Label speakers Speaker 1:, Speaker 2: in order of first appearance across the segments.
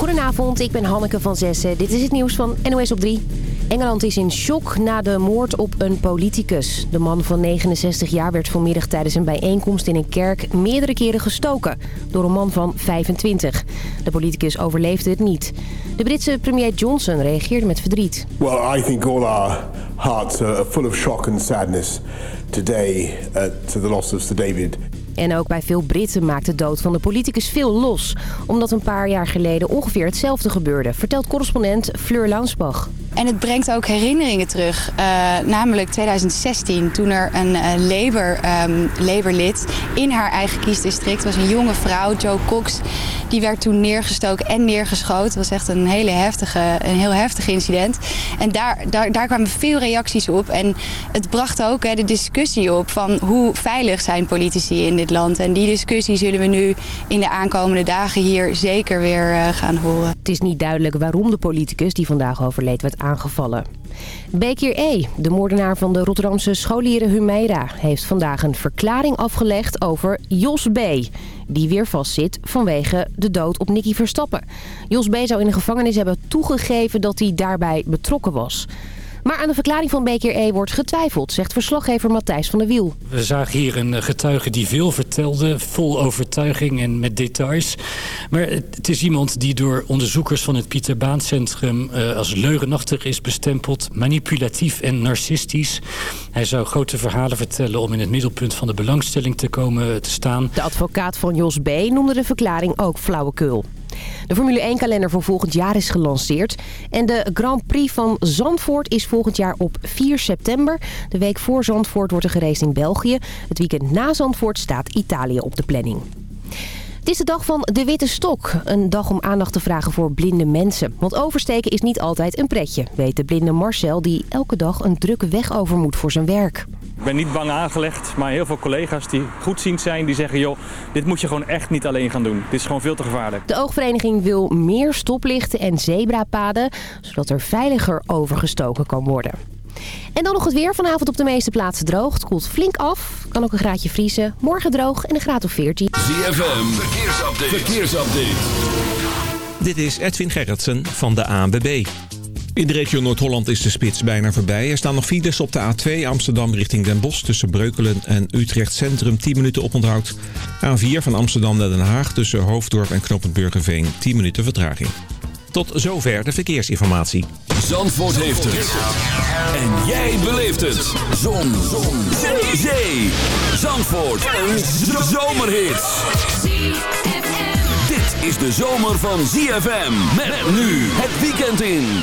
Speaker 1: Goedenavond, ik ben Hanneke van Zessen. Dit is het nieuws van NOS op 3. Engeland is in shock na de moord op een politicus. De man van 69 jaar werd vanmiddag tijdens een bijeenkomst in een kerk meerdere keren gestoken door een man van 25. De politicus overleefde het niet. De Britse premier Johnson reageerde met verdriet.
Speaker 2: Well, I think all our hearts are full of shock and sadness today at the loss of Sir David.
Speaker 1: En ook bij veel Britten maakt de dood van de politicus veel los. Omdat een paar jaar geleden ongeveer hetzelfde gebeurde, vertelt correspondent Fleur Launsbach.
Speaker 3: En het brengt ook herinneringen terug. Uh, namelijk 2016, toen er een uh, Labour, um, Labourlid in haar eigen kiesdistrict was. Een jonge vrouw, Jo Cox. Die werd toen neergestoken en neergeschoten. Het was echt een, hele heftige, een heel heftig incident. En daar, daar, daar kwamen veel reacties op. En het bracht ook hè, de discussie op van hoe veilig zijn politici in dit land. En die discussie zullen we nu in de aankomende dagen hier zeker weer uh, gaan horen.
Speaker 1: Het is niet duidelijk waarom de politicus die vandaag overleed werd aangevallen. Bekir E., de moordenaar van de Rotterdamse scholieren Humeira... heeft vandaag een verklaring afgelegd over Jos B., die weer vastzit vanwege de dood op Nicky Verstappen. Jos B. zou in de gevangenis hebben toegegeven dat hij daarbij betrokken was... Maar aan de verklaring van Beker E wordt getwijfeld, zegt verslaggever Matthijs van der Wiel.
Speaker 4: We zagen hier een getuige die veel vertelde, vol overtuiging en met details. Maar het is iemand die door onderzoekers van het Pieter Baan Centrum uh, als leugenachtig is bestempeld, manipulatief en narcistisch. Hij zou grote verhalen vertellen om in het middelpunt van de belangstelling te komen te staan.
Speaker 1: De advocaat van Jos B. noemde de verklaring ook flauwekul. De Formule 1-kalender voor volgend jaar is gelanceerd. En de Grand Prix van Zandvoort is volgend jaar op 4 september. De week voor Zandvoort wordt er geraced in België. Het weekend na Zandvoort staat Italië op de planning. Het is de dag van de witte stok. Een dag om aandacht te vragen voor blinde mensen. Want oversteken is niet altijd een pretje, weet de blinde Marcel... die elke dag een drukke weg over moet voor zijn werk.
Speaker 5: Ik ben niet bang aangelegd, maar heel veel collega's die goedziend zijn... die zeggen, joh, dit moet je gewoon echt niet alleen gaan doen. Dit is gewoon veel te gevaarlijk.
Speaker 1: De oogvereniging wil meer stoplichten en zebrapaden... zodat er veiliger overgestoken kan worden. En dan nog het weer. Vanavond op de meeste plaatsen droog. Het koelt flink af. Kan ook een graadje vriezen. Morgen droog en een graad of 14.
Speaker 6: ZFM, verkeersupdate. verkeersupdate.
Speaker 7: Dit is Edwin Gerritsen van de ANWB. In de regio Noord-Holland is de spits bijna voorbij. Er staan nog files op de A2 Amsterdam richting Den Bosch... tussen Breukelen en Utrecht Centrum 10 minuten oponthoud. A4 van Amsterdam naar Den Haag tussen Hoofddorp en Knoopend Burgerveen 10 minuten vertraging. Tot zover de verkeersinformatie.
Speaker 6: Zandvoort heeft het. En jij beleeft het. Zon. Zon. Zee. Zandvoort. Een zomerhit. Dit is de zomer van ZFM. Met nu het weekend in.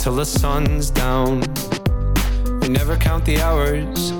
Speaker 8: Until the sun's down. We never count the hours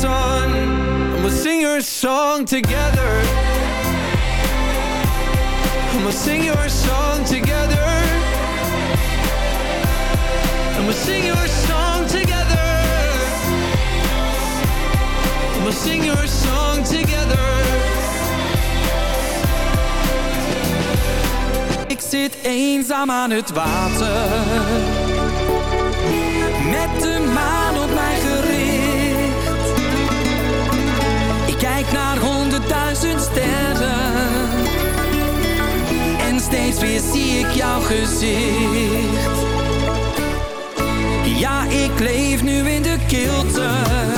Speaker 8: sun And sing your song together. And sing your song together. And we sing your song together. And we'll sing your song together.
Speaker 9: Ik zit eenzaam aan het water. steeds weer zie ik jouw gezicht. Ja, ik leef nu in de kilte.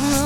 Speaker 10: Know,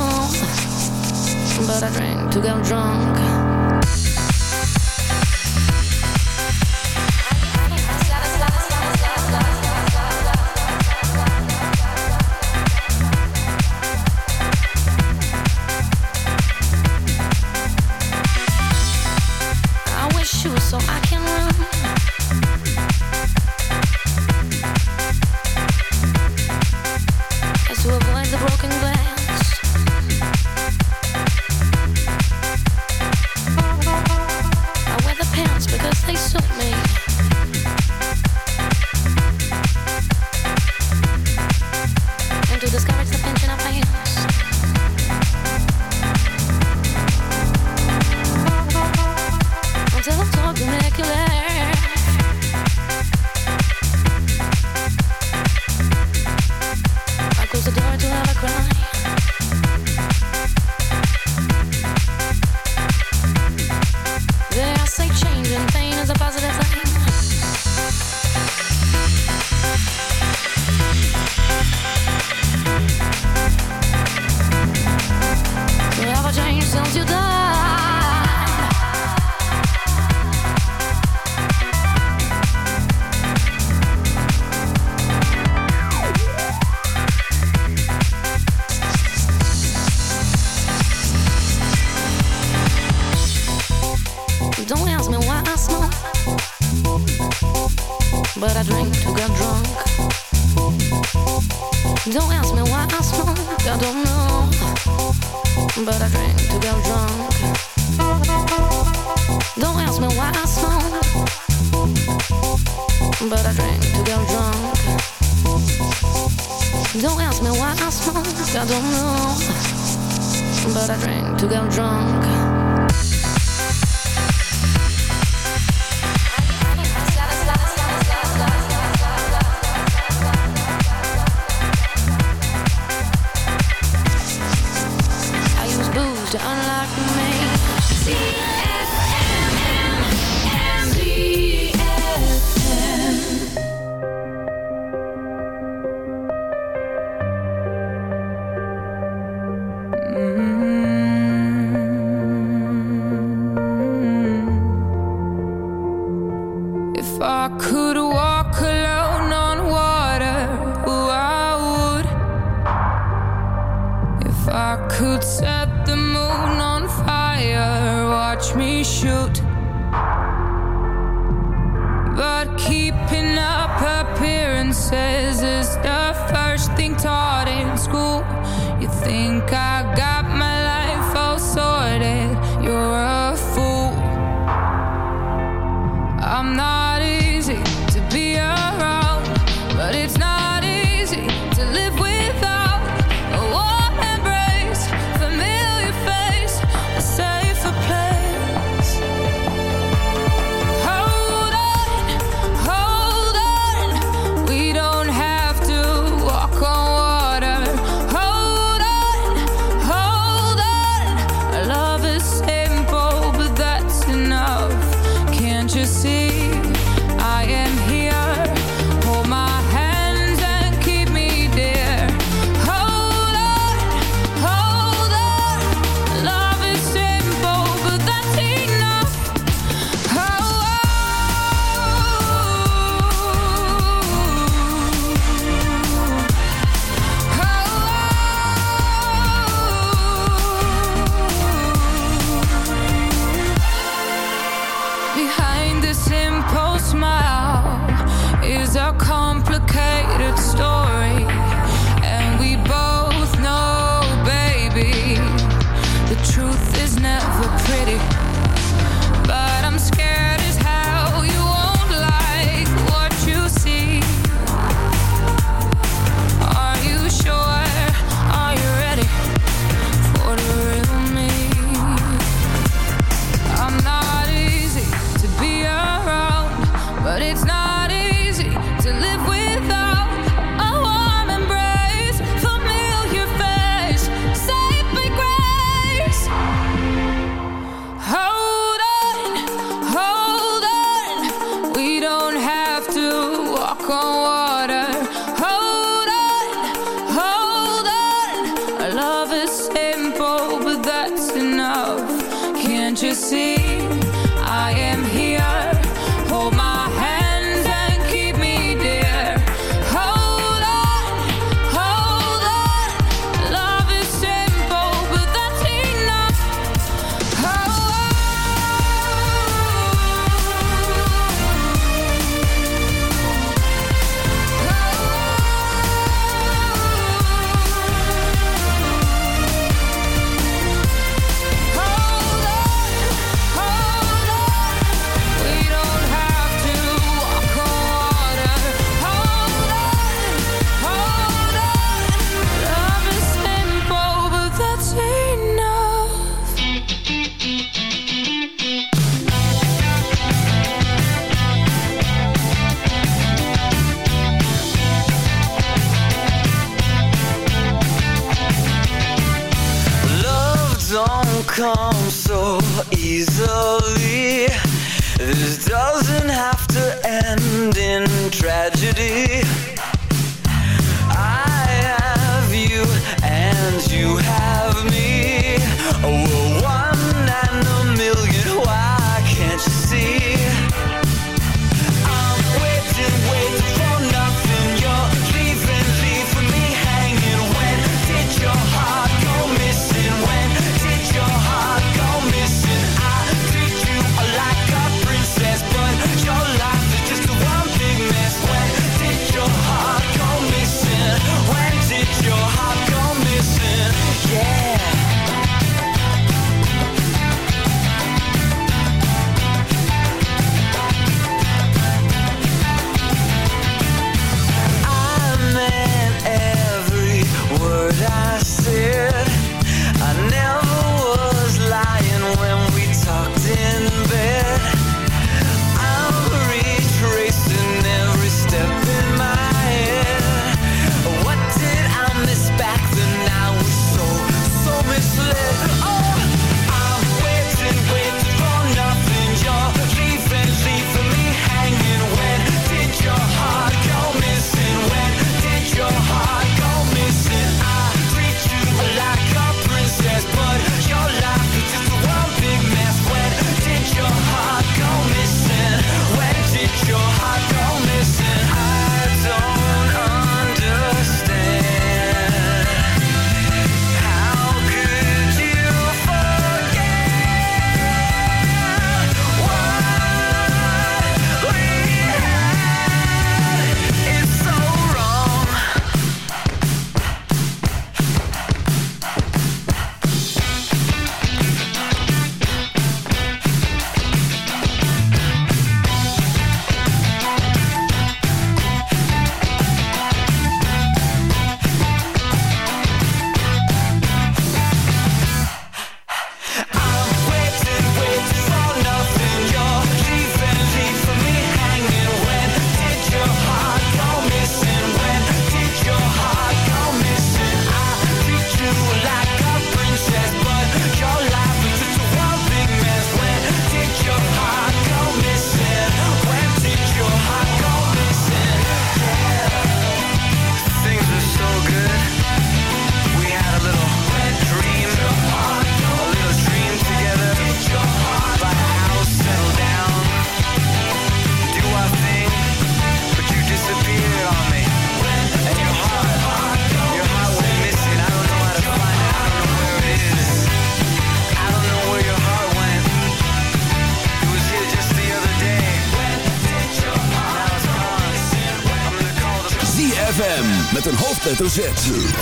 Speaker 6: hoofdletter Z.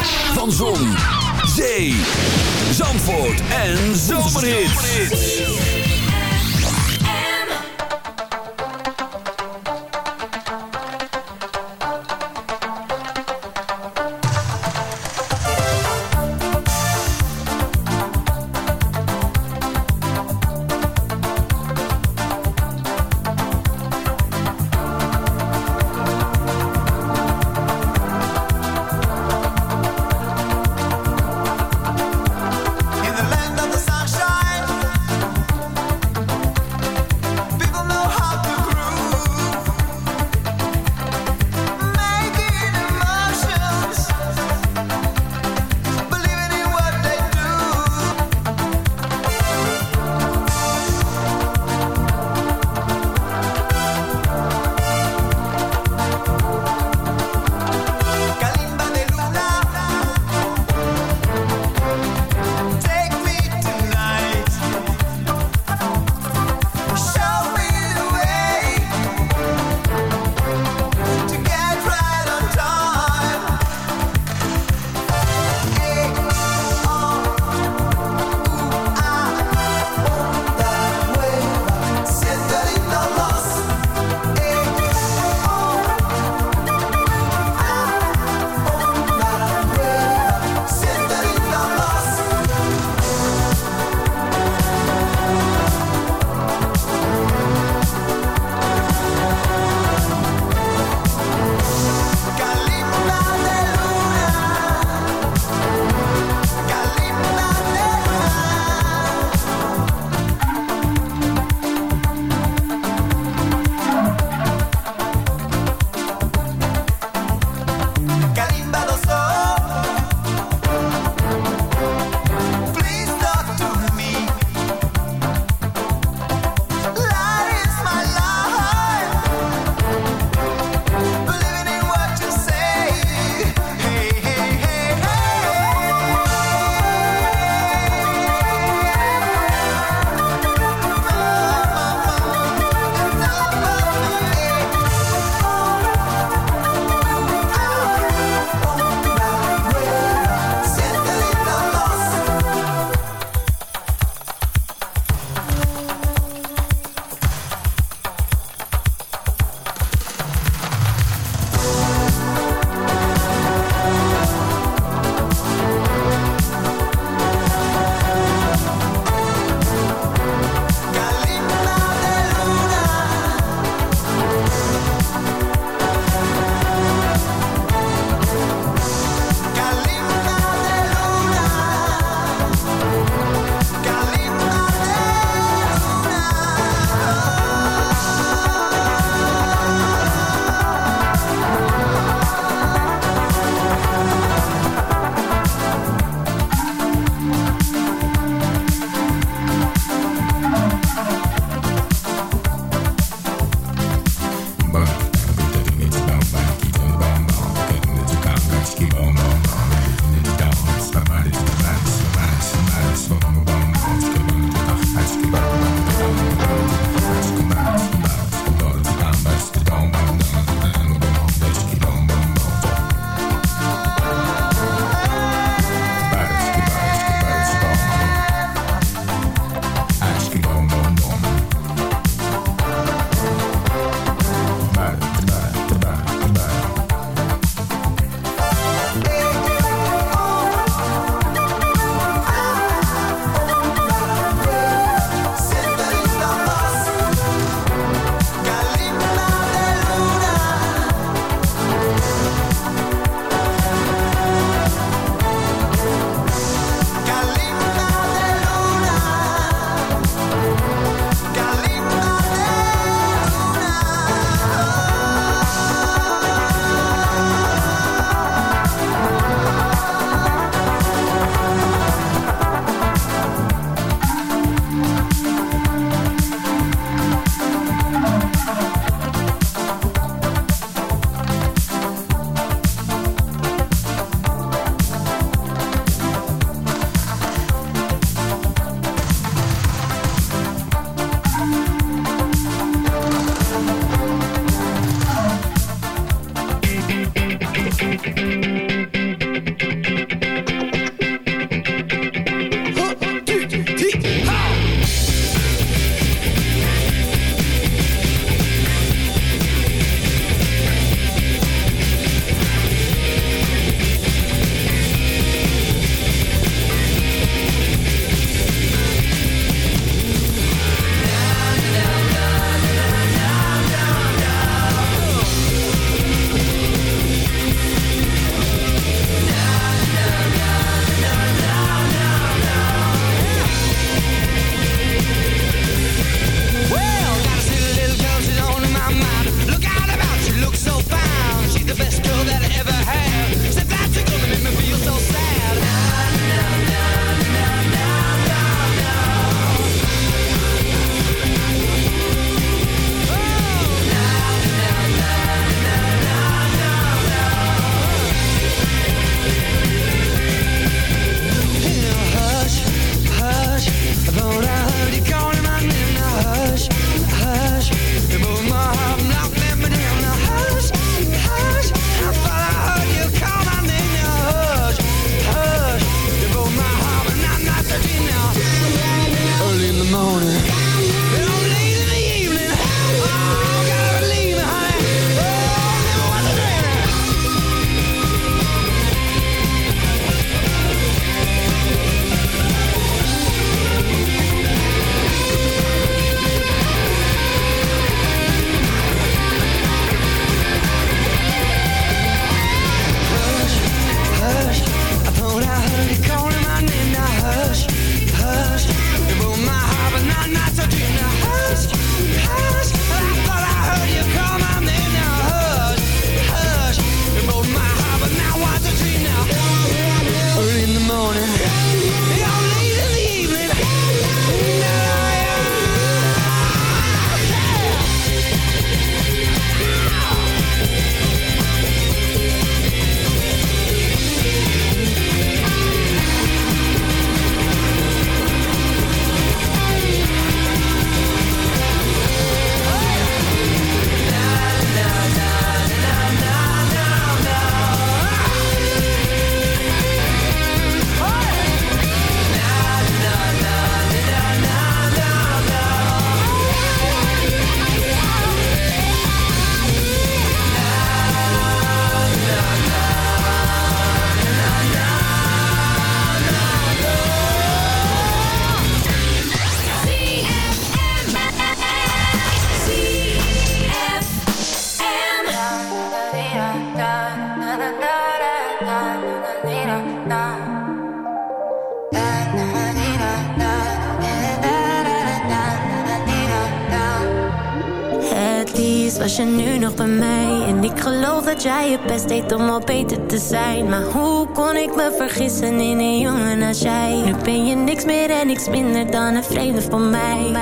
Speaker 11: te zijn. Maar hoe kon ik me vergissen in een jongen als jij? Nu ben je niks meer en niks minder dan een vreemde van mij.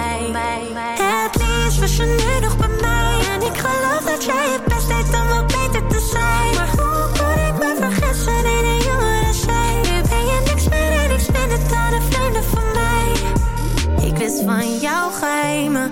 Speaker 11: Het liefst was je nu nog bij mij. En ik geloof dat jij je best deed om al beter te zijn. Maar hoe kon ik me vergissen in een jongen als jij? Nu ben je niks meer en niks minder dan een vreemde van mij. Ik wist van jouw geheimen,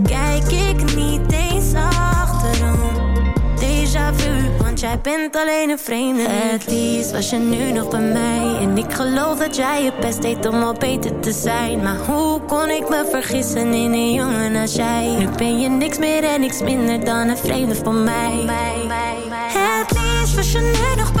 Speaker 11: jij bent alleen een vreemde. Het liefst was je nu nog bij mij. En ik geloof dat jij je best deed om al beter te zijn. Maar hoe kon ik me vergissen in een jongen als jij? Nu ben je niks meer en niks minder dan een vreemde van mij. Het liefst was je nu nog bij mij.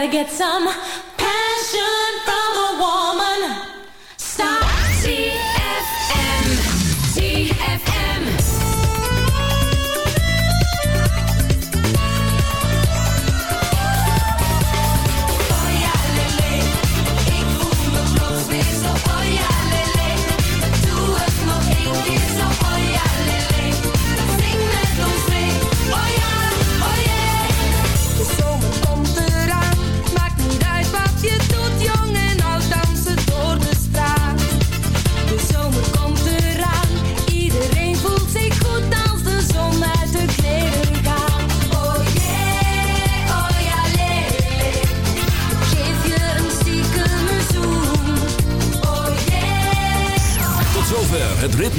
Speaker 12: gotta get some.